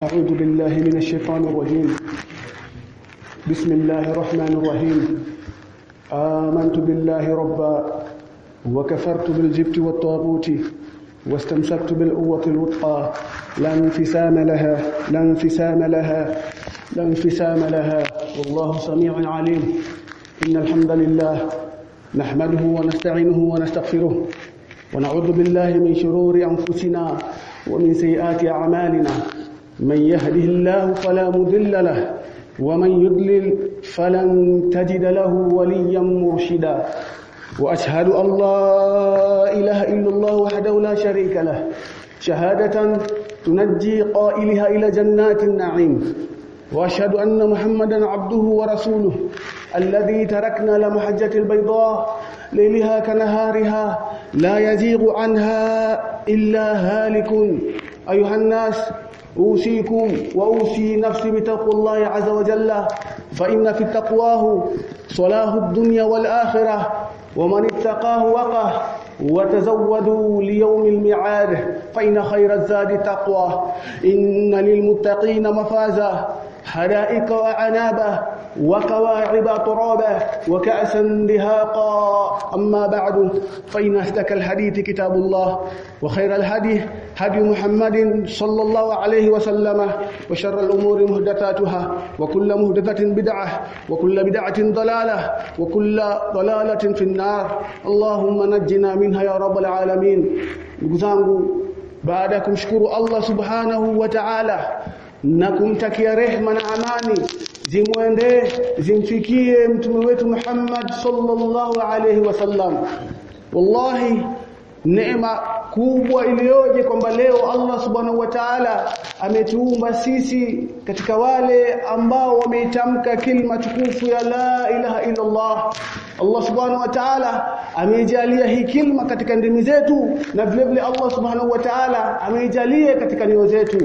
أعوذ بالله من الشيطان الرجيم. بسم الله الرحمن الرحيم. آمنت بالله ربا وكفرت بالجبت والطاغوت واستمسكت بالقوة الوثقى لا انفسام لها لا انفسام لها لا انفسام لها. والله سميع عليم. إن الحمد لله نحمده ونستعينه ونستغفره ونعوذ بالله من شرور أنفسنا ومن سيئات أعمالنا. من يهده الله فلا مضل له ومن يضلل فلن تجد له وليا مرشدا. وأشهد أن لا إله إلا الله وحده لا شريك له. شهادة تنجي قائلها إلى جنات النعيم. وأشهد أن محمدا عبده ورسوله الذي تركنا لمحجه البيضاء ليلها كنهارها لا يزيغ عنها إلا هالك. أيها الناس أوصيكم وأوصي نفسي بتقوى الله عز وجل فإن في التقواه صلاح الدنيا والآخرة ومن اتقاه وقه وتزودوا ليوم الميعاد فإن خير الزاد التقوى إن للمتقين مفازا حدائق وعنابا وكواعب ترابا وكأسا دهاقا. أما بعد فإن أهتك الحديث كتاب الله وخير الهدي هدي محمد صلى الله عليه وسلم وشر الأمور مهدثاتها وكل مهدثة بدعة وكل بدعة ضلالة وكل ضلالة في النار. اللهم نجنا منها يا رب العالمين. نقزانه بعدكم شكر الله سبحانه وتعالى. na kumtakia rehma na amani zimwendee zimfikie mtume wetu Muhammad sallallahu alayhi wasallam wallahi neema kubwa iliyoje kwamba leo Allah subhanahu wa ta'ala ametuumba sisi katika wale ambao wameitamka kilima tukufu ya la ilaha illa Allah Allah subhanahu wa ta'ala ameijalia hii kilima katika ndimi zetu na vile vile Allah subhanahu wa ta'ala ameijalia katika nyoyo zetu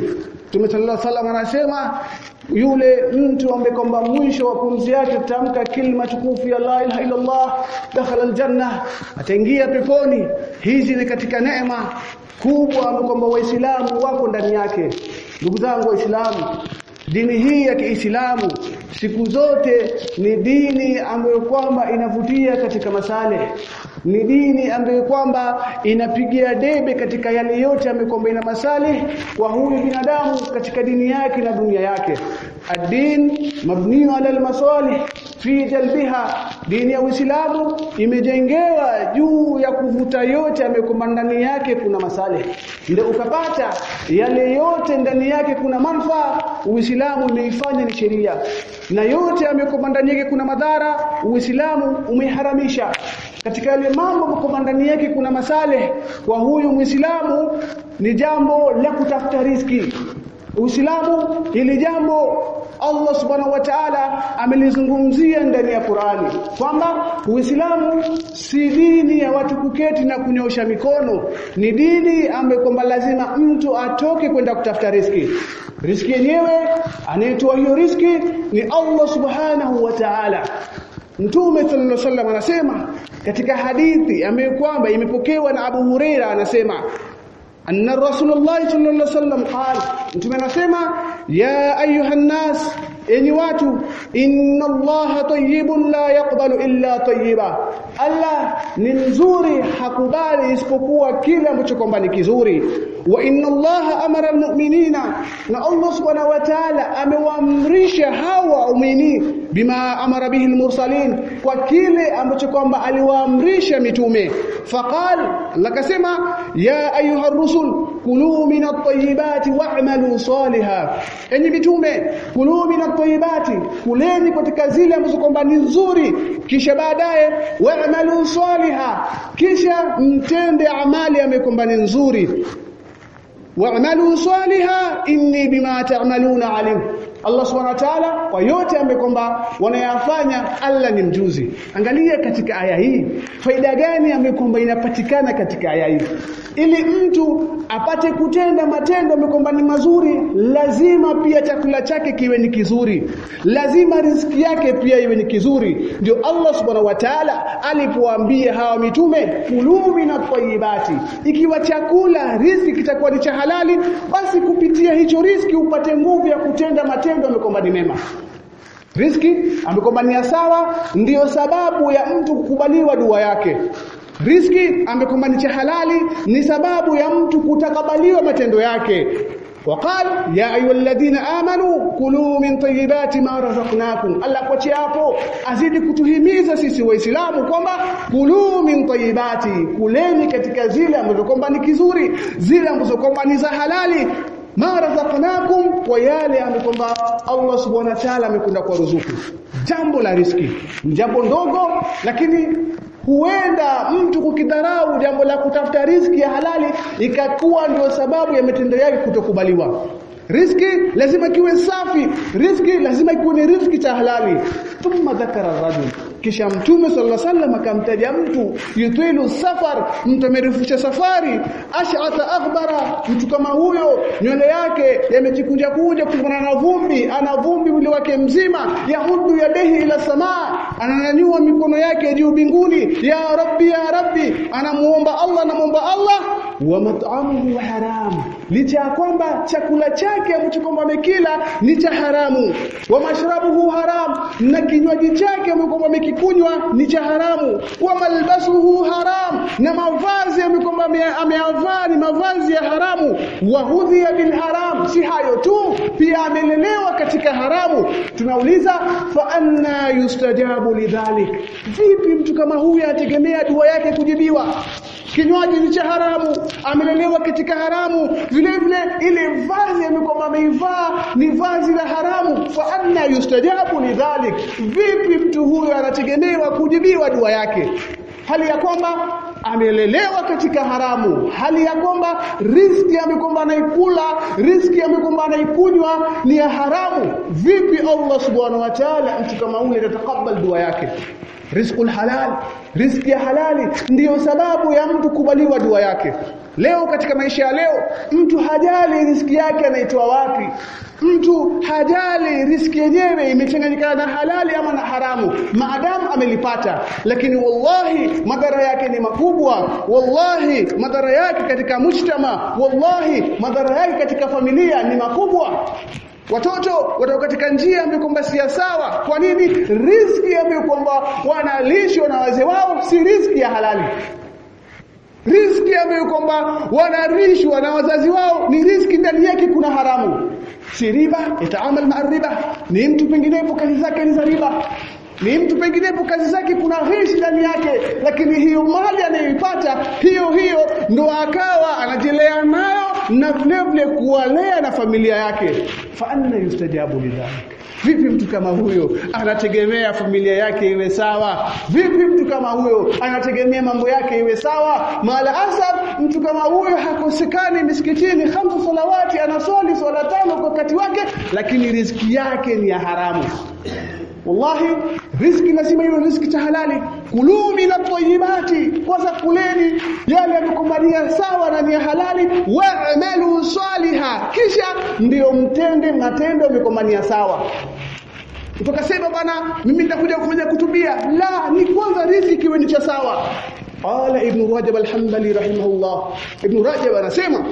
Mtume sallallahu alaihi anasema yule mtu ambaye kwamba mwisho wa pumzi yake tamka kilima tukufu ya la ilaha illa Allah dakhala aljanna ataingia peponi. Hizi ni katika neema kubwa ambayo kwamba waislamu wako ndani yake. Ndugu zangu waislamu dini hii ya Kiislamu siku zote ni dini ambayo kwamba inavutia katika masale ni dini ambayo kwamba inapigia debe katika yale yote ambayo kwamba ina masali kwa huyu binadamu katika dini yake na dunia yake. Ad-din mabniu ala al-masalih fi jalbiha. Dini ya Uislamu imejengewa juu ya kuvuta yote amekomba ndani yake kuna masale ndio ukapata yale yote ndani yake kuna manufaa Uislamu umeifanya ni sheria. Na yote amekomba ndani yake kuna madhara Uislamu umeharamisha katika yale mambo kwa ndani yake kuna masale kwa huyu Muislamu ni jambo la kutafuta riziki. Uislamu ili jambo Allah Subhanahu wa Ta'ala amelizungumzia ndani ya Qur'ani kwamba Uislamu si dini ya watu kuketi na kunyosha mikono. Ni dini ambayo kwamba lazima mtu atoke kwenda kutafuta riski riski yenyewe anayetoa hiyo riski ni Allah Subhanahu wa Ta'ala Mtume sallallahu alaihi wasallam anasema katika hadithi ambayo kwamba imepokewa na Abu Huraira anasema anna Rasulullah sallallahu alaihi wasallam qala mtume anasema ya ayuha nas enyi watu inna allaha tayyibun la yaqbalu illa tayyiba. Allah ni mzuri hakubali isipokuwa kile ambacho kwamba ni kizuri. Wa inna allaha amara almu'minina na Allah subhanahu wa ta'ala amewaamrisha hawa waumini bima amara bihi almursalin kwa kile ambacho kwamba aliwaamrisha mitume. Faqal lakasema ya ayuha rusul kulu min at-tayyibati wa'malu saliha enyi mitume kulu min at-tayyibati kuleni katika zile ambazo kwamba ni nzuri kisha baadaye wa'malu saliha kisha mtende amali amekomba ni nzuri. Wa'malu saliha inni bima ta'maluna alim Allah subhanahu wa ta'ala kwa yote ambayo kwamba wanayafanya Allah ni mjuzi. Angalia katika aya hii faida gani ambayo kwamba inapatikana katika aya hii? Ili mtu apate kutenda matendo ambayo kwamba ni mazuri lazima pia chakula chake kiwe ni kizuri. Lazima riziki yake pia iwe ni kizuri. Ndio Allah subhanahu wa ta'ala alipoambia hawa mitume kulumi na tayyibati. Ikiwa chakula riziki kitakuwa ni cha halali basi kupitia hicho riziki upate nguvu ya kutenda matendo matendo amekwamba ni mema Riziki amekwamba ni sawa ndiyo sababu ya mtu kukubaliwa dua yake. Riziki amekwamba ni cha halali ni sababu ya mtu kutakabaliwa matendo yake. Waqal ya ayyuhalladhina amanu kulu min tayyibati ma razaqnakum. Allah kochi hapo azidi kutuhimiza sisi waislamu kwamba kulu min tayyibati kuleni katika zile ambazo kwamba ni kizuri, zile ambazo kwamba ni za halali ma razaqnakum kwa yale amekwamba Allah subhanahu wa ta'ala amekunda kwa ruzuku. Jambo la riski jambo ndogo lakini huenda mtu kukidharau jambo la kutafuta riski ya halali ikakuwa ndio sababu ya mitendo yake kutokubaliwa. Riski lazima kiwe safi. Riski lazima ikuwe ni riski cha halali. Thumma dhakara rajul kisha mtume sallallahu alaihi wasallam akamtaja mtu yutwilu safar mtu amerefusha safari ash'ata akhbara mtu kama huyo nywele yake yamejikunja kunja kutokana na vumbi ana vumbi mwili wake mzima yahudu yadehi ila samaa ananyanyua mikono yake juu mbinguni ya rabbi ya rabbi anamuomba Allah anamuomba Allah wa mat'amuhu haram. Licha ya kwamba chakula chake ambacho kwamba amekila ni cha haramu. Wa mashrabuhu haram na kinywaji chake ambacho amekikunywa ni cha haramu. Wa malbasuhu haram na mavazi ambayo ameyavaa ni mavazi ya haramu. Wa hudhiya bil haram si hayo tu pia amelelewa katika haramu. Tunauliza fa anna yustajabu lidhalik. Vipi mtu kama huyu ategemea dua yake kujibiwa kinywaji ni cha haramu amelelewa katika haramu. Vile vile ile vazi amekwamba ameivaa ni vazi la haramu. Fa anna yustajabu lidhalik vipi mtu huyo anategemewa kujibiwa dua yake? Hali ya kwamba amelelewa katika haramu. Hali ya kwamba riziki amekwamba anaikula riziki amekwamba anaikunywa ni ya haramu. Vipi Allah subhanahu wa ta'ala mtu kama yule atakubali dua yake rizqul halal. Riziki ya halali ndiyo sababu ya mtu kubaliwa dua yake. Leo katika maisha ya leo mtu hajali riziki yake anaitoa wapi. Mtu hajali riziki yenyewe imechanganyikana na halali ama na haramu. Maadamu amelipata. Lakini wallahi madhara yake ni makubwa. Wallahi madhara yake katika mujtama. Wallahi madhara yake katika familia ni makubwa Watoto watoka katika njia ambayo kwamba si sawa. Kwa nini? Riziki ambayo kwamba wanalishwa na wazee wao si riziki ya halali. Riziki ambayo kwamba wanarishwa na wazazi wao ni riziki ndani yake kuna haramu. Si riba, itaamal ma riba. Ni mtu penginepo kazi zake ni za riba. Ni mtu penginepo kazi zake kuna ghishi ndani yake, lakini hiyo mali anayoipata hiyo hiyo ndo akawa anajilea nayo na vile vile kuwalea na familia yake. Fa anna yustajabu lidhalik. Vipi mtu kama huyo anategemea familia yake iwe sawa? Vipi mtu kama huyo anategemea mambo yake iwe sawa? Mala asab mtu kama huyo hakosekani misikitini khamsu salawati anaswali swala tano kwa wakati wake lakini riziki yake ni ya haramu. Wallahi riziki lazima iwe riziki cha halali. kulumi min at-tayyibati, kwanza kuleni yale yamekumbalia sawa na ni halali, wa'malu saliha, kisha ndiyo mtende matendo yamekumbalia sawa. Utakasema bwana, mimi nitakuja kufanya kutubia. La, ni kwanza riziki iwe ni cha sawa. Qala Ibn Rajab al-Hanbali rahimahullah. Ibn Rajab anasema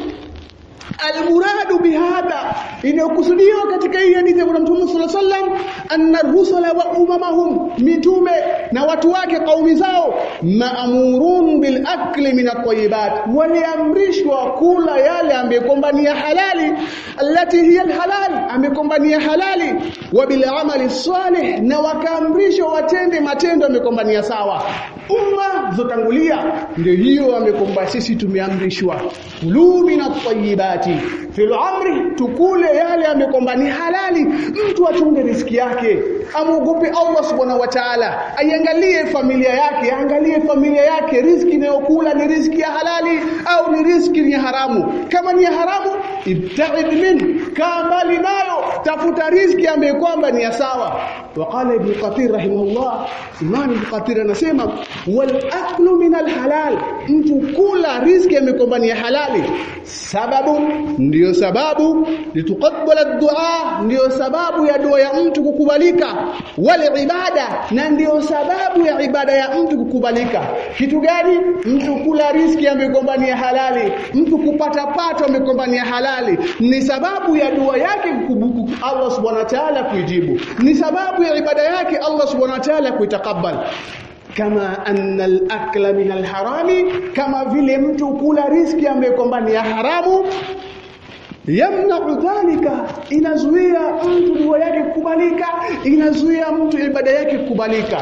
Almuradu bihadha inayokusudiwa katika hii hadithi ya Mtume صلى الله عليه وسلم anna rusula wa umamahum mitume na watu wake kaumi zao maamurun bil akli min at-tayyibat waliamrishwa kula yale ambayo kwamba ni halali allati hiya halal ambayo kwamba ni halali wa bil amali salih na wakaamrishwa watende matendo ambayo kwamba ni sawa umma zotangulia ndio hiyo amekomba sisi tumeamrishwa kulu min at-tayyibati fil amri tukule yale amekomba ni halali. Mtu achunge riski yake amuogope Allah subhanahu wa ta'ala. Aiangalie familia yake angalie familia yake. Riski inayokula ni riski ya halali au ni riski ni haramu? Kama ni haramu ibta'id min kama linayo nayo tafuta riziki ambayo kwamba ni ya sawa. Waqala ibn qatir rahimahullah imam ibn qatir anasema wal aklu min al halal. Mtu kula riziki ambayo kwamba ni halali. Sababu ndiyo sababu. Lituqabbala dua ndiyo sababu ya dua ya mtu kukubalika. Wal ibada na ndiyo sababu ya ibada ya mtu kukubalika. Kitu gani? Mtu kula riziki ambayo kwamba ni halali. Mtu kupata pato ambayo kwamba ni halali. Ni sababu ya dua yake kukubuku Allah subhanahu wa ta'ala kuijibu. Ni sababu ya ibada yake Allah subhanahu wa ta'ala kuitakabali kama anna al-akla min al-harami kama vile mtu kula riski ambayo kwamba ni haramu yamna'u dhalika inazuia mtu dua yake kukubalika inazuia mtu ibada yake kukubalika.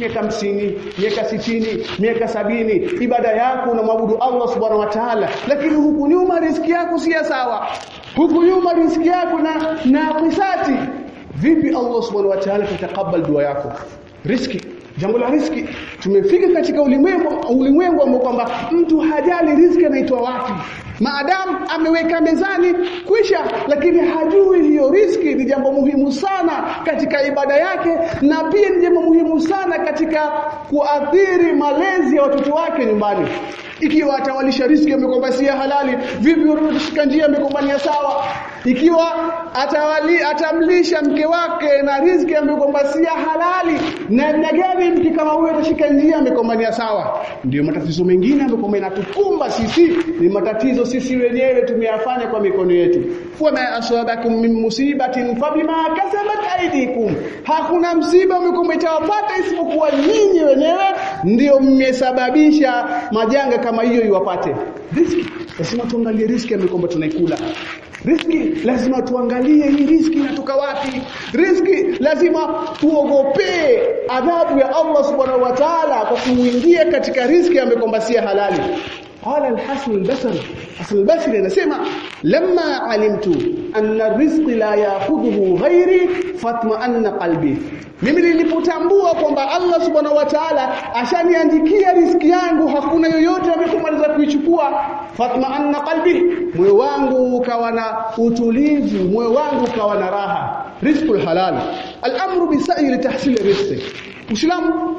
Miaka hamsini miaka sitini miaka sabini ibada yako unamwabudu Allah subhanahu wa ta'ala lakini huku nyuma riski yako si sawa huku nyuma riziki yako na na kisati vipi Allah subhanahu wa ta'ala atakubali dua yako? Riziki. Jambo la riziki. Tumefika katika ulimwengu ulimwengu ambao kwamba mtu hajali riziki anaitwa wapi. Maadamu ameweka mezani kwisha lakini hajui riski ni jambo muhimu sana katika ibada yake na pia ni jambo muhimu sana katika kuathiri malezi ya watoto wake nyumbani. Ikiwa atawalisha riski amekwambia si halali vipi urudishika njia amekwambia sawa ikiwa atawali atamlisha mke wake na riziki si halali namna gani mke kama huyo atashika njia amekombania sawa? Ndio matatizo mengine amekwamba inatukumba sisi ni matatizo sisi wenyewe tumeyafanya kwa mikono yetu. Wama asabakum min musibatin fabima kasabat aydikum. Hakuna msiba umekwamba itawapata isipokuwa nyinyi wenyewe ndio mmesababisha majanga kama hiyo iwapate. Riziki lazima tuangalie riziki ambayo kwamba tunaikula riski lazima tuangalie hii riski inatoka wapi? Riski lazima tuogopee adhabu ya Allah subhanahu wa ta'ala kwa kuingia katika riski ambayo kwamba si halali Qala al-Hasan al-Basri, Hasan al-Basri anasema lamma alimtu anna rizqi la ya'khudhuhu ghairi fatma'anna qalbi. Mimi nilipotambua kwamba Allah Subhanahu wa Ta'ala ashaniandikia riziki yangu hakuna yoyote amekumaliza kuichukua fatma'anna qalbi. Moyo wangu ukawa na utulivu, moyo wangu ukawa na raha. Rizqul halal. Al-amru bi sa'i li tahsil rizqi. Uislamu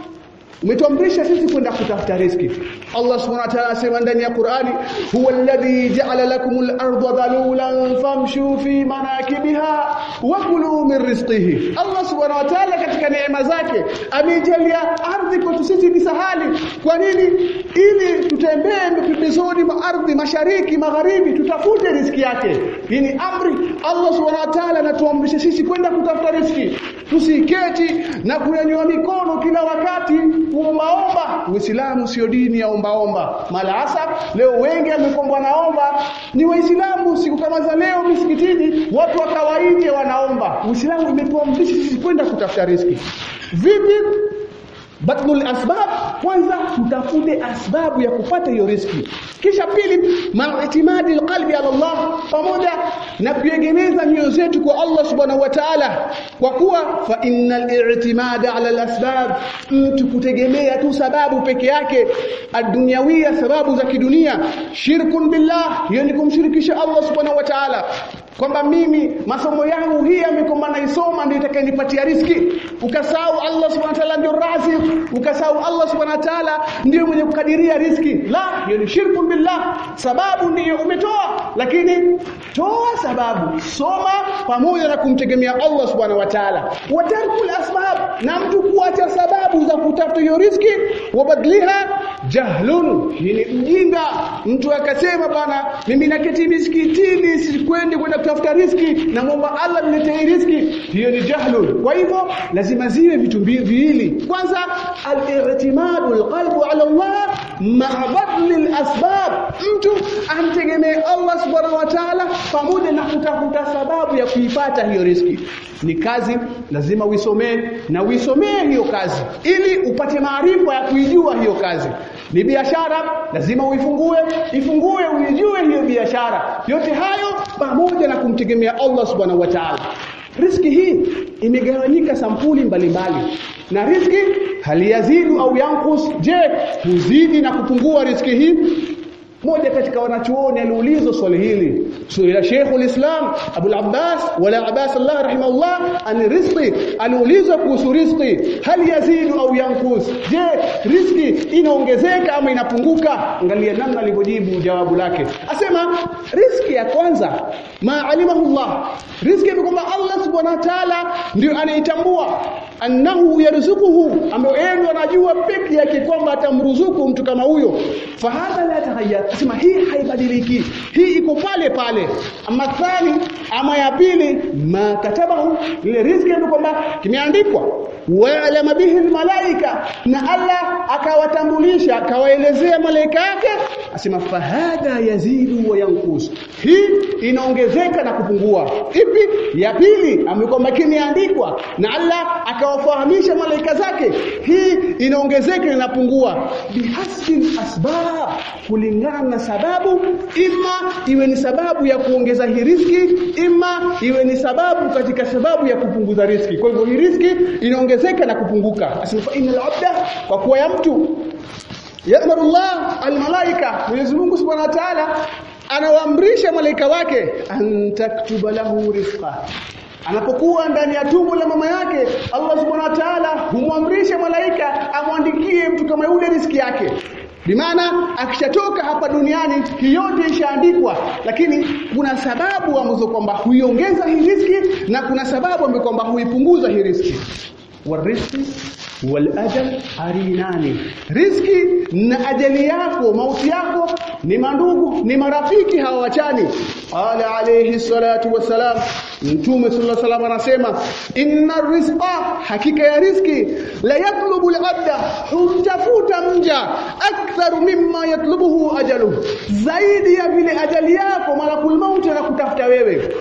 umetuamrisha sisi kwenda kutafuta riziki. Allah subhanahu wa ta'ala asema ndani ya Qur'ani huwa alladhi ja'ala lakumul arda dhalulan famshu fi manakibiha wa kulu min rizqihi. Allah subhanahu wa ta'ala katika neema zake amejalia ardhi kwetu sisi ni sahali. Kwa nini? Ili tutembee pembezoni mwa ardhi mashariki magharibi tutafute riziki yake. Hii ni amri. Allah subhanahu wa ta'ala anatuamrisha sisi kwenda kutafuta riziki tusiketi na kunyanyua mikono kila wakati kuombaomba Uislamu sio dini ya ombaomba. Malasa leo wengi wamekombwa naomba ni waislamu siku kama za leo misikitini watu wa kawaida wanaomba. Uislamu umetuamrisha sisi kwenda kutafuta riziki. Vipi Badlul asbab kwanza tutafute asbabu ya kupata hiyo riski. Kisha pili maitimadi alqalbi ala Allah pamoja na kuegemeza nyoyo zetu kwa Allah subhanahu wa ta'ala kwa kuwa fa innal i'timada ala alasbab mtu kutegemea tu sababu peke yake adunyawia sababu za kidunia. Shirkun billah hiyo ni kumshirikisha Allah subhanahu wa ta'ala kwamba mimi masomo yangu hii amekomba naisoma ndio itakayenipatia riski ukasahau Allah subhanahu wa ta'ala ndio razik ukasahau Allah subhanahu wa ta'ala ndio mwenye kukadiria riski la hiyo ni shirku billah. Sababu ndio umetoa lakini toa sababu. Soma pamoja na kumtegemea Allah subhanahu wa ta'ala. Watarkul asbab na mtu kuacha sababu za kutafuta hiyo riziki. Wabadliha jahlun hii ni mjinga. Mtu akasema bana mimi naketi misikitini sikwende kwenda kutafuta riski. Na muomba Allah niletee riski. Hiyo ni jahlun. Kwa hivyo lazima ziwe vitu viwili. Kwanza al-i'timadu al-qalbu ala Allah ma'a badli al-asbab mtu amtegemee Allah subhanahu wa ta'ala pamoja na kutafuta sababu ya kuipata hiyo riski ni kazi lazima uisomee na uisomee hiyo kazi ili upate maarifa ya kuijua hiyo kazi. Ni biashara lazima uifungue ifungue uijue hiyo biashara. Yote hayo pamoja na kumtegemea Allah subhanahu wa ta'ala. Riski hii imegawanyika sampuli mbalimbali mbali. na riski haliyazidu au yankus. Je huzidi na kupungua riski hii moja katika wanachuoni aliulizwa swali hili. Suila Sheikh ulislam Abu al-Abbas wala Abbas Allah rahimahullah an rizqi. Aliulizwa kuhusu rizqi. Hal yazidu au yankus je rizqi inaongezeka ama inapunguka? Angalia namna alivyojibu jawabu lake. Asema rizqi ya kwanza ma alimahullah rizqi ni kwamba Allah subhanahu wa ta'ala ndio anaitambua annahu yarzuquhu ambaye yeye anajua pekee yake kwamba atamruzuku mtu kama huyo. Fahadha la tahayya asema hii haibadiliki. Hii iko pale pale. Ama thani ama ya pili ma katabahu ile riziki ndio kwamba kimeandikwa wa'lama bihi almalaika. Na Allah akawatambulisha akawaelezea malaika yake asema fahadha yazidu wa yanqus. Hii inaongezeka na kupungua. Ipi? Ya pili amekwamba kimeandikwa na Allah akawafahamisha malaika zake. Hii inaongezeka na inapungua. Bihasbi asbab kulingana na sababu. Ima iwe ni sababu ya kuongeza hii riziki ima iwe ni sababu katika sababu ya kupunguza riziki kwa hivyo hii riziki inaongezeka na kupunguka. Asifa inal abda kwa kuwa ya mtu. Ya'muru Allah almalaika Mwenyezi Mungu Subhanahu wa Ta'ala anawaamrisha malaika wake antaktuba lahu rizqa. Anapokuwa ndani ya tumbo la mama yake Allah Subhanahu wa Ta'ala humwamrisha malaika amwandikie mtu kama yule riziki yake. Bimaana akishatoka hapa duniani yote ishaandikwa. Lakini kuna sababu ambazo kwamba huiongeza hii riziki na kuna sababu ambazo kwamba huipunguza hii warizqi walajal arinani, riziki na ajali yako mauti yako ni mandugu ni marafiki hawachani qala alayhi salatu wassalam mtume sallallahu alayhi anasema inna rizqa hakika ya riziki la yatlubu al-abda humtafuta mja aktharu mimma yatlubuhu ajaluhu zaidi ya vile ajali yako malakul mauti anakutafuta wewe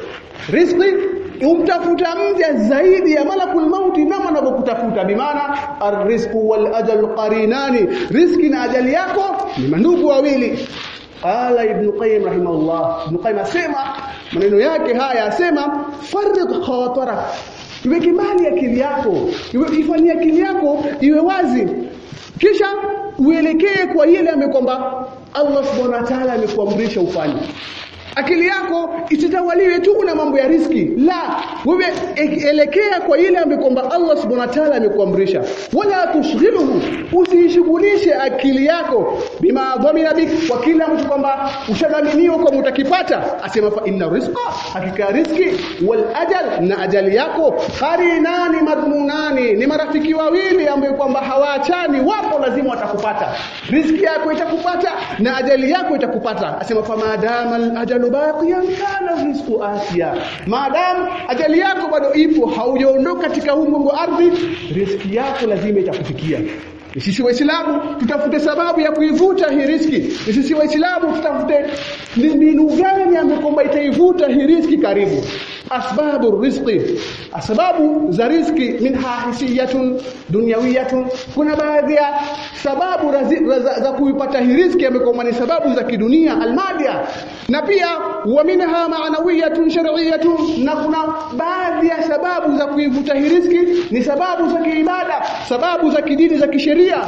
riziki umtafuta mja zaidi ya malakul mauti nama anavyokutafuta. Bimaana arrizqu wal ajal qarinani. Riziki na ajali yako ni mandugu wawili. Qala ibn qayyim rahimahullah. Ibn qayyim asema maneno yake haya asema farid khawatara. iweke mbali akili yako iwe ifanyia akili yako iwe wazi. Kisha uelekee kwa ile amekwamba Allah subhanahu wa ta'ala amekuamrisha ufanye akili yako isitawaliwe tu na mambo ya riski. La wewe elekea kwa ile ambayo kwamba Allah subhanahu wa ta'ala amekuamrisha. Wala tushghiluhu usishughulishe akili yako. Bima dhamina bik kwa kila mtu kwamba ushadhaminiwa kwa utakipata. Asema fa inna rizqa hakika riski wal ajal na ajali yako. Qarinani madmunani ni marafiki wawili ambao kwamba hawaachani. Wapo lazima watakupata. Riski yako itakupata na ajali yako itakupata. Asema fa madama al ajalu baqiyan kana rizqu asia, maadamu ajali yako bado ipo haujaondoka katika huu ardhi riski yako lazima itakufikia. Sisi waislamu tutafute sababu ya kuivuta hii riski sisi waislamu tutafute ni mbinu gani ambayo itaivuta hii riski karibu asbabu rizqi. Sababu za riski minha hisiyatun dunyawiyatun kuna baadhi ya sababu za, kuipata hii riski amekuwa ni sababu za kidunia almadia. Na pia wa minha ma'nawiyatun shar'iyyatun na kuna baadhi ya sababu za kuivuta hii riski ni sababu za kiibada sababu za kidini za kisheria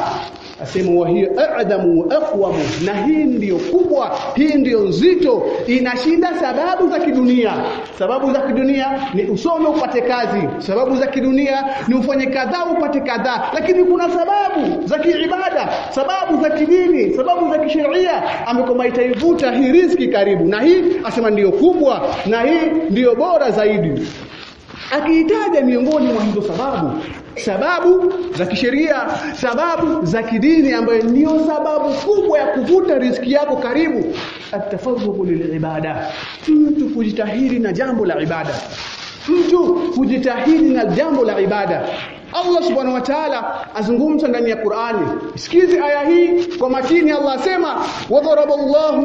asema wa hiya a'damu wa aqwamu. Na hii ndiyo kubwa hii ndiyo nzito. Inashinda sababu za kidunia. Sababu za kidunia ni usome upate kazi. Sababu za kidunia ni ufanye kadhaa upate kadhaa lakini kuna sababu za kiibada sababu za kidini sababu za kisheria. Amekoma itaivuta hii riziki karibu. Na hii asema ndiyo kubwa. Na hii ndiyo bora zaidi. Akiitaja miongoni mwa hizo sababu sababu za kisheria sababu za kidini ambayo ndio sababu kubwa ya kuvuta riziki yako karibu. Atafarrugu lilibada. Mtu kujitahidi na jambo la ibada. Mtu kujitahidi na jambo la ibada. Allah subhanahu wa ta'ala azungumza ndani ya Qur'ani sikizi aya hii kwa makini Allah asema wadharaba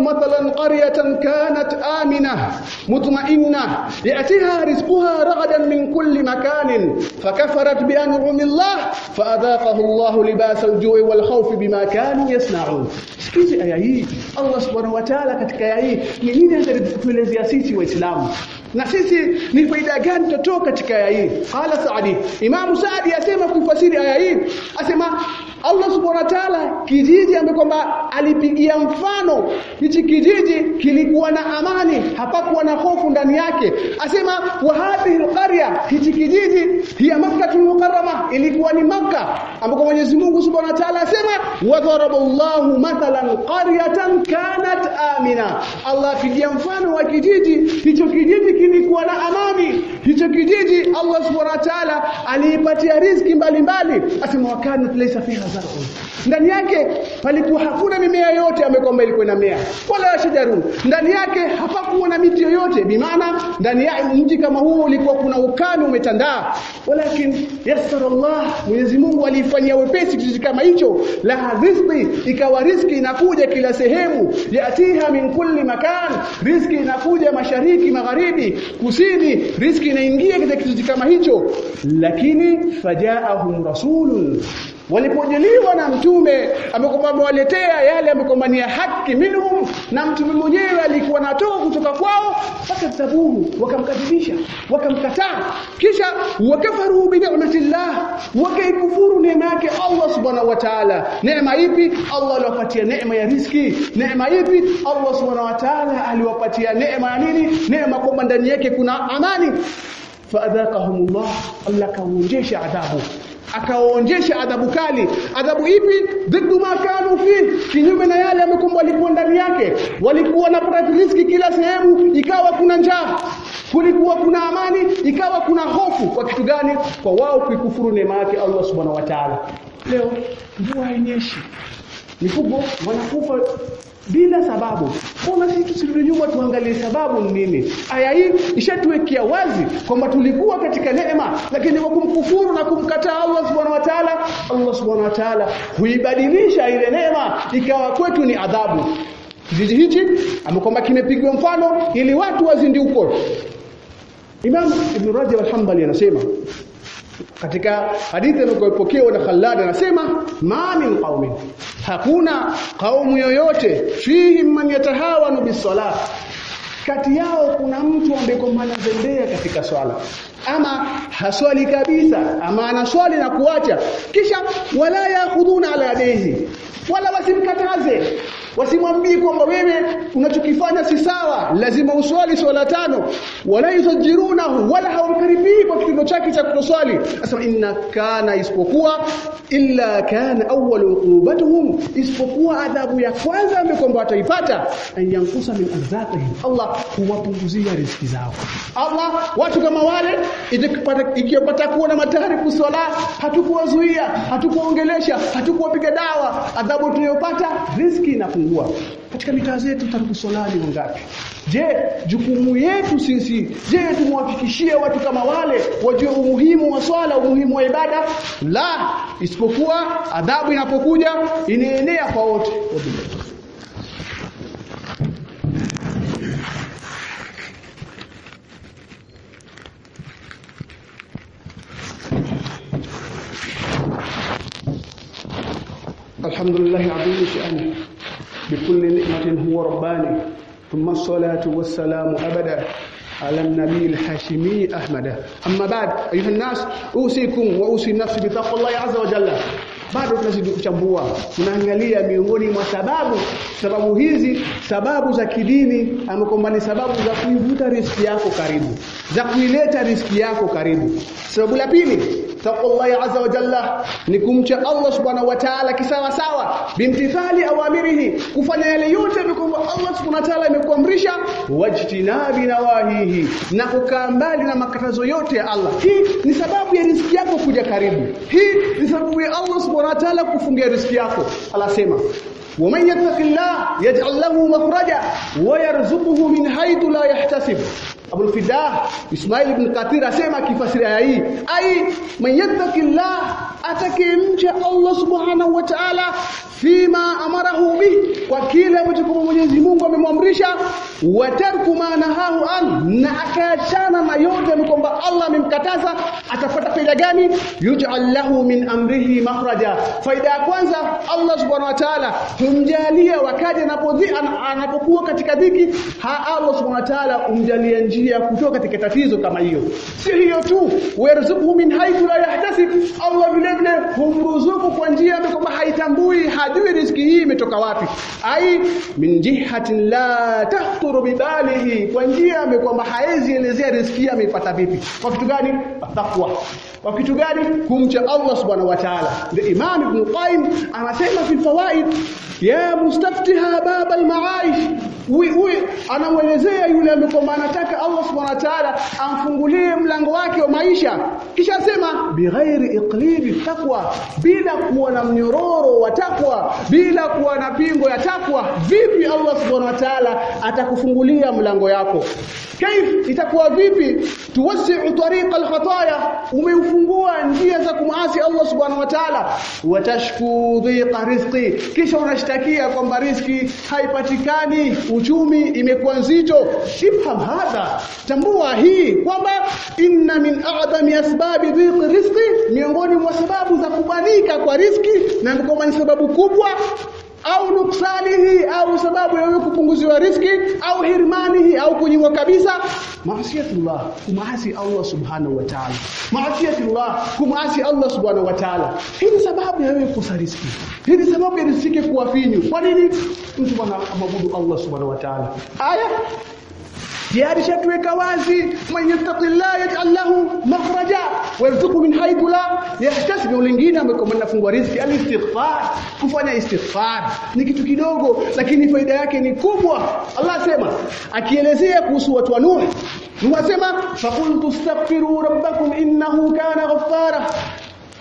mathalan qaryatan kanat amina mutma'inna ya'tiha rizquha ragadan min kulli makanin fakafarat bi an'ami Allah fa'adhaqahu Allahu libasa al-ju'i wal khawfi bima kanu yasna'un. Sikizi aya hii Allah subhanahu wa ta'ala katika aya hii ni nini anatuelezea sisi waislamu? Na sisi ni faida gani tutoka katika aya hii? Qala Saadi Imam Saadi asema kufasiri aya hii asema Allah subhanahu wa ta'ala kijiji ambacho kwamba alipigia mfano. Hichi kijiji kilikuwa na amani hapakuwa na hofu ndani yake. Asema wa hadhihi alqarya hichi kijiji hiya makkah mukarrama ilikuwa ni makkah ambapo Mwenyezi Mungu subhanahu wa ta'ala asema wa daraballahu mathalan qaryatan kanat amina. Allah apigia mfano wa kijiji hicho kijiji kilikuwa na amani hicho kijiji Allah subhanahu wa ta'ala aliipatia riziki mbalimbali asema wakana laysa fiha zar'un ndani yake palikuwa hakuna mimea yote ambayo kwamba ilikuwa inamea wala shajarun ndani yake hapakuwa na miti yoyote bimaana ndani ya mji kama huo ulikuwa kuna ukame umetandaa. Walakin yassara Allah Mwenyezi Mungu alifanyia wepesi kitu kama hicho la rizqi ikawa riziki inakuja kila sehemu. Yatiha min kulli makan riziki inakuja mashariki magharibi kusini riziki inaingia katika kitu kama hicho lakini fajaahum rasulun walipojeliwa na mtume amekwamba amewaletea yale amekwamba haki minhum na mtume mwenyewe alikuwa natoa kutoka kwao fakatabuhu wakamkadhibisha wakamkataa. Kisha wakafaru bi ni'matillah wakaikufuru neema yake Allah subhanahu wa ta'ala. Neema ipi? Allah aliwapatia neema ya riski neema ipi? Allah subhanahu wa ta'ala aliwapatia neema ya nini? Neema kwamba ndani yake kuna amani. Faadhaqahumullah Allah kaonjesha adhabu akaonjesha adhabu kali. Adhabu ipi? Dhiddu ma kanu fi. Kinyume na yale amekumbwa alikuwa ndani yake. Walikuwa wanapata riziki kila sehemu ikawa kuna njaa. Kulikuwa kuna amani ikawa kuna hofu. Kwa kitu gani? Kwa wao kuikufuru neema yake Allah subhanahu wa ta'ala. Leo mvua hainyeshi. Mifugo wanakufa bila sababu. Kuna sisi tusirudi nyuma tuangalie sababu ni nini? Aya hii ishatuwekea wazi kwamba tulikuwa katika neema, lakini kwa kumkufuru na kumkataa Allah subhanahu wa ta'ala, Allah subhanahu wa ta'ala huibadilisha ile neema ikawa kwetu ni adhabu. Kijiji hichi amekwamba kimepigwa mfano ili watu wazindi huko. Imam Ibn Rajab al-Hanbali anasema katika hadithi iliyopokewa na Khallad anasema ma min qaumin hakuna kaumu yoyote fihi man yatahawanu bisalah kati yao kuna mtu ambaye kwamba katika swala ama haswali kabisa ama anaswali na kuacha. Kisha wala yakhuduna ala yadihi wala wasimkataze. Wasimwambie kwamba wewe unachokifanya si sawa lazima uswali swala tano. Wala yusajirunahu wala hawamkaribii kwa kitendo chake cha kutoswali. Asema inna kana isipokuwa illa kana awwalu uqubatuhum isipokuwa adhabu ya kwanza ambayo kwamba wataipata. An yankusa min arzaqihim Allah huwapunguzia riziki zao. Allah watu kama wale ikipata kuona matarifu swala hatukuwazuia hatukuongelesha hatukuwapiga dawa. Adhabu tunayopata riski inapungua. Katika mitaa zetu tarifu swala ni ngapi je jukumu yetu sisi je tumwafikishie watu kama wale wajue umuhimu wa swala umuhimu wa ibada? La isipokuwa adhabu inapokuja inaenea kwa wote الحمد لله عظيم شأنه. بكل نعمة هو رباني. ثم الصلاة والسلام أبدا على النبي الحاشمي أحمد أما بعد أيها الناس أوصيكم وأوصي نفسي بتقوى الله عز وجل. Bado tunazidi kuchambua. Tunaangalia miongoni mwa sababu sababu hizi sababu za kidini ama ni sababu za kuivuta riski yako karibu za kuileta riski yako karibu. Sababu la pili taqwallahi azza wa jalla ni kumcha Allah subhanahu wa ta'ala kisawa sawa bimtithali awamirihi kufanya yale yote kwamba Allah subhanahu wa ta'ala amekuamrisha wajtinabi nawahihi na kukaa mbali na makatazo yote ya Allah. Hii ni sababu ya riski yako kuja karibu. Hii ni sababu ya Allah subhanahu wa ta'ala kufungia riski yako alasema ومن يتق الله يجعل له مخرجا ويرزقه من حيث لا يحتسب Abul Fidah Ismail ibn Kathir asema kifasiri aya hii ai man yattaqillah atakimcha Allah subhanahu wa ta'ala fima amarahu bi kwa kile ambacho Mwenyezi Mungu amemwamrisha wa tarku ma nahahu an na akaachana na yote kwamba Allah amemkataza atapata faida gani? Yuj'al lahu min amrihi makhraja. Faida ya kwanza Allah subhanahu wa ta'ala humjalia wakati anapodhi anapokuwa katika dhiki. Ha Allah subhanahu wa ta'ala umjalia njia kutoka katika tatizo kama hiyo. Si hiyo tu warzuqhu min haythu la yahtasib. Allah vile vile humruzuku kwa njia ambayo haitambui haitambui hajui riziki hii imetoka wapi. Ai min jihatin la tahturu bibalihi. Kwa njia kwamba haezi elezea riziki ameipata vipi. Kwa kitu gani? Taqwa kwa kitu gani? Kumcha Allah subhanahu wa ta'ala. Ndio Imam Ibn Qayyim anasema fi fawaid ya mustaftiha bab al-ma'aish uwe uwe anamwelezea yule ambaye anataka Allah subhanahu wa ta'ala amfungulie mlango wake wa maisha kisha sema bighairi iqlibi taqwa bila kuwa na mnyororo wa taqwa bila kuwa na pingo ya taqwa vipi Allah subhanahu wa ta'ala atakufungulia mlango yako kaif itakuwa vipi tuwasi'u tariqa al-khataya umeufu umeufungua njia za kumasi Allah subhanahu wa ta'ala. Watashku dhiqa rizqi. Kisha unashtakia kwamba riziki haipatikani. Uchumi imekuwa nzito. Ifham hadha. Tambua hii kwamba inna min a'dami asbabi dhiqi rizqi miongoni mwa sababu za kubanika kwa riziki na kwamba ni sababu kubwa au nuksanihi au sababu ya kupunguziwa riski au hirmanihi au kunyimwa kabisa. Maasiyatullah kumaasi Allah subhanahu wa ta'ala. Maasiyatullah kumaasi Allah subhanahu wa ta'ala. Hii sababu ya wewe kukosa riski. Hii sababu ya riski kuwa finyu. Kwa nini? Mtu anaabudu Allah subhanahu wa ta'ala. Aya tayari shatuweka wazi man yattaqillah yaj'al lahu makhraja warzuqhu min haythu la yahtasib. Ulingine ambako mnafungua riziki alistighfar. Kufanya istighfar ni kitu kidogo lakini faida yake ni kubwa. Allah sema akielezea kuhusu watu wa Nuh Nuh asema faqultu astaghfiru rabbakum innahu kana ghaffara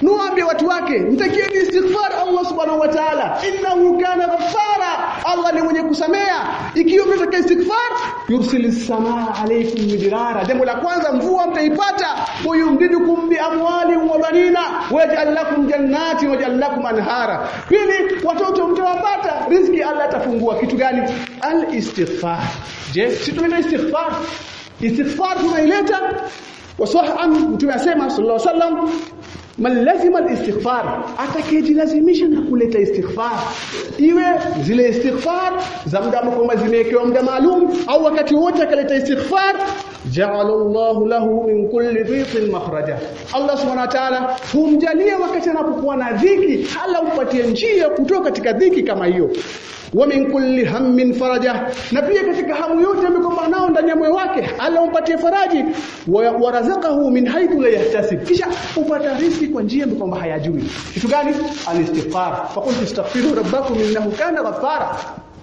Nuambie watu wake mtakieni istighfar Allah subhanahu wa ta'ala. Innahu kana ghaffara. Allah ni mwenye kusamea ikiwa mtakieni istighfar yursil samaa alaykum midrara. Jambo la kwanza mvua mtaipata. Wayumdidukum bi amwali wa banina. Waj'al lakum jannati waj'al lakum anhara. Pili watoto mtawapata. Riziki Allah atafungua. Kitu gani? Al istighfar je si tunaenda istighfar? Istighfar tunaileta. Wasaha an mtume asema sallallahu alaihi wasallam man lazima al-istighfar. Atakayejilazimisha na kuleta istighfar. Iwe zile istighfar za muda kwamba zimewekewa muda maalum au wakati wote akaleta istighfar ja'ala Allah lahu min kulli dhiqin makhraja. Allah subhanahu wa ta'ala humjalia wakati anapokuwa na dhiki hala umpatie njia kutoka katika dhiki kama hiyo wa min kulli hammin faraja. Na pia katika hamu yote mikomba nao ndani ya moyo wake Allah umpatie faraji. Wa razaqahu min haythu la yahtasib. Kisha upata riziki kwa njia ambayo kwamba hayajui. Kitu gani? Alistighfar. Faqul istaghfiru rabbakum innahu kana ghaffara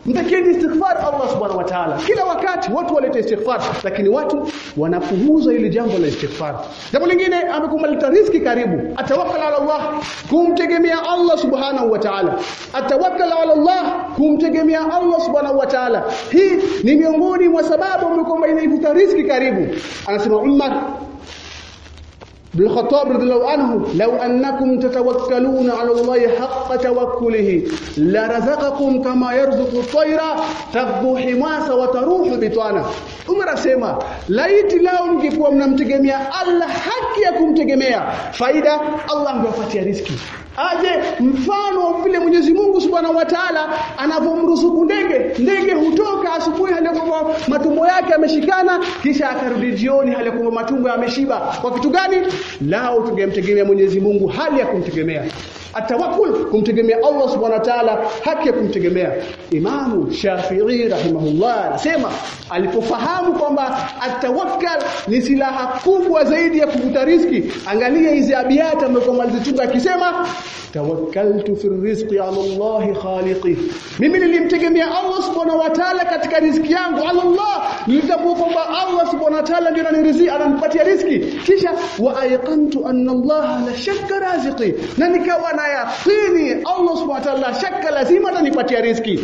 Mtakieni istighfar Allah subhanahu wa ta'ala. Kila wakati watu walete istighfar, lakini watu wanapuuza ile jambo la istighfar. Jambo lingine amekumaleta riziki karibu. Atawakkal ala Allah, kumtegemea Allah subhanahu wa ta'ala. Atawakkal ala Allah, kumtegemea Allah subhanahu wa ta'ala. Hii ni miongoni mwa sababu inaivuta riziki karibu. Anasema Umar ابن الخطاب رضي الله عنه لو أنكم تتوكلون على الله حق توكله لرزقكم كما يرزق الطير تذبح حماسا وتروح بطانا عمر اسما لايت لو انكم نمتجميا الله حق يا كمتجميا فائده الله انغفاتيا رزقي. Aje mfano vile Mwenyezi Mungu Subhanahu wa Ta'ala anavomruzuku ndege. Ndege hutoka asubuhi hali kwa matumbo yake yameshikana kisha akarudi jioni hali kwa matumbo yameshiba. Kwa kitu gani? Lao tungemtegemea Mwenyezi Mungu hali ya kumtegemea atawakkul kumtegemea Allah Subhanahu wa Ta'ala haki ya kumtegemea. Imamu Shafi'i rahimahullah anasema alipofahamu kwamba atawakkal ni silaha kubwa zaidi ya kuvuta riziki angalia hizi abiyata ambazo alizitunga akisema tawakkaltu fi rizqi ala Allah khaliqi. Mimi nilimtegemea Allah Subhanahu wa Ta'ala katika riziki yangu ala Allah nilitambua kwamba Allah Subhanahu wa Ta'ala ndiye ananiriziki ananipatia riziki. Kisha wa ayqantu anna Allah la shakka raziqi na nikawa na yaqini Allah Subhanahu wa Ta'ala shakka lazima atanipatia riziki.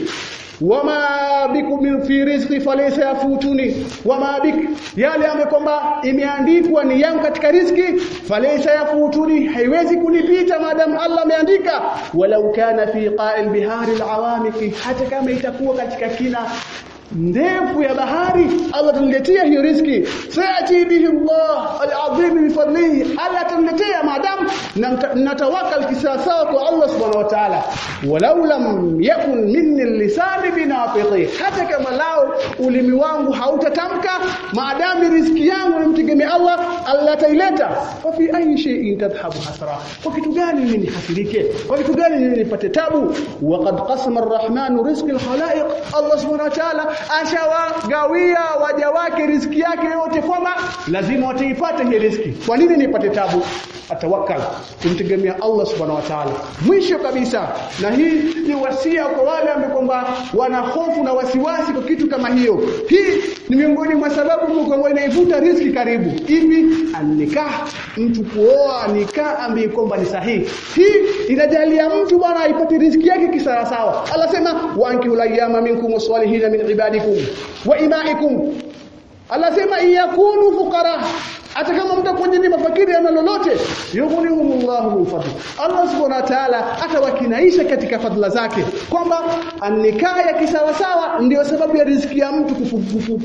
Wama bikum min fi rizqi falaysa yafutuni. Wama bik yale ambayo imeandikwa ni yangu katika riziki falaysa yafutuni haiwezi kunipita maadamu Allah ameandika. Walau kana fi qa'il bihari alawamiki hata kama itakuwa katika kina ndefu ya bahari. Allah tunletea hiyo riziki. Saati bihi Allah alazim bifadlihi Allah tunletea maadamu natawakal kisawasawa kwa Allah subhanahu wa ta'ala. Walau lam yakun minni lisani binafiqi. Hata kama lao ulimi wangu hautatamka maadamu riziki yangu nimtegemea Allah Allah ataileta. Kwa fi ayi shay'in tadhhabu hasra. Kwa kitu gani mimi nihasirike? Kwa kitu gani mimi nipate tabu? Waqad qasama arrahmanu rizqi al-khalaiq Allah subhanahu wa ta'ala ashawagawia waja wake riziki yake yote kwamba lazima wataipate hii riziki. Kwa nini nipate tabu? Atawakkal kumtegemea Allah subhanahu wa ta'ala. Mwisho kabisa na hii ni wasia kwa wale ambao kwamba wana hofu na wasiwasi kwa kitu kama hiyo. Hii ni miongoni mwa sababu kwamba inaivuta riziki karibu. Hivi anikah mtu kuoa nikaa ambaye kwamba ni sahihi. Hii inajalia mtu bwana aipate riziki yake kisawasawa. Allah sema wa anki ulayama minkum salihin min ibadikum wa imaikum. Allah sema iyakunu fuqara hata kama mtakuwa ni mafakiri ana lolote. Yughnihumullahu min fadli. Allah subhanahu wa ta'ala atawakinaisha katika fadhila zake. Kwamba anikaa ya kisawasawa ndio sababu ya riziki ya mtu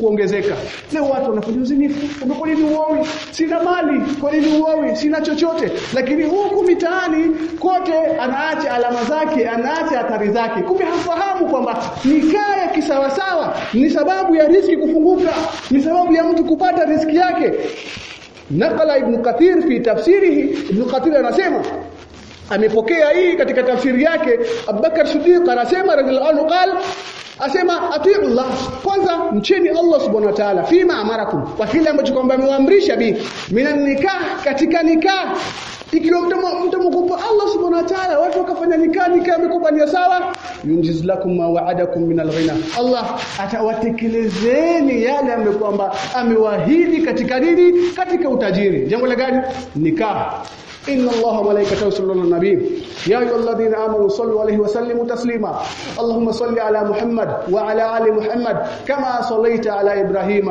kuongezeka. Leo watu wanafanya uzinifu. Kwa nini uowi? Sina mali. Kwa nini uowi? Sina chochote. Lakini huku mitaani kote anaacha alama zake anaacha athari zake. Kumbe hafahamu kwamba nikaa ya kisawasawa ni sababu ya riziki kufunguka ni sababu ya mtu kupata riziki yake nakala ibn kathir fi tafsirihi ibn kathir anasema amepokea hii katika tafsiri yake. Abubakar Siddiq anasema radhiallahu anhu qala asema atiu Allah kwanza mcheni Allah subhanahu wa ta'ala fima amarakum. Kwa kile ambacho kwamba amewaamrisha bi minan nikah katika nikah ikiwa mtamkupa Allah subhanahu wa ta'ala watu wakafanya nikah nikah amekupa ni sawa yunjiz lakum ma wa'adakum min al-ghina Allah atawatekelezeni yale ambayo kwamba amewaahidi katika nini katika utajiri jambo la gani nikah إن الله وملائكته يصلون على النبي يا أيها الذين آمنوا صلوا عليه وسلموا تسليما اللهم صل على محمد وعلى آل محمد كما صليت على إبراهيم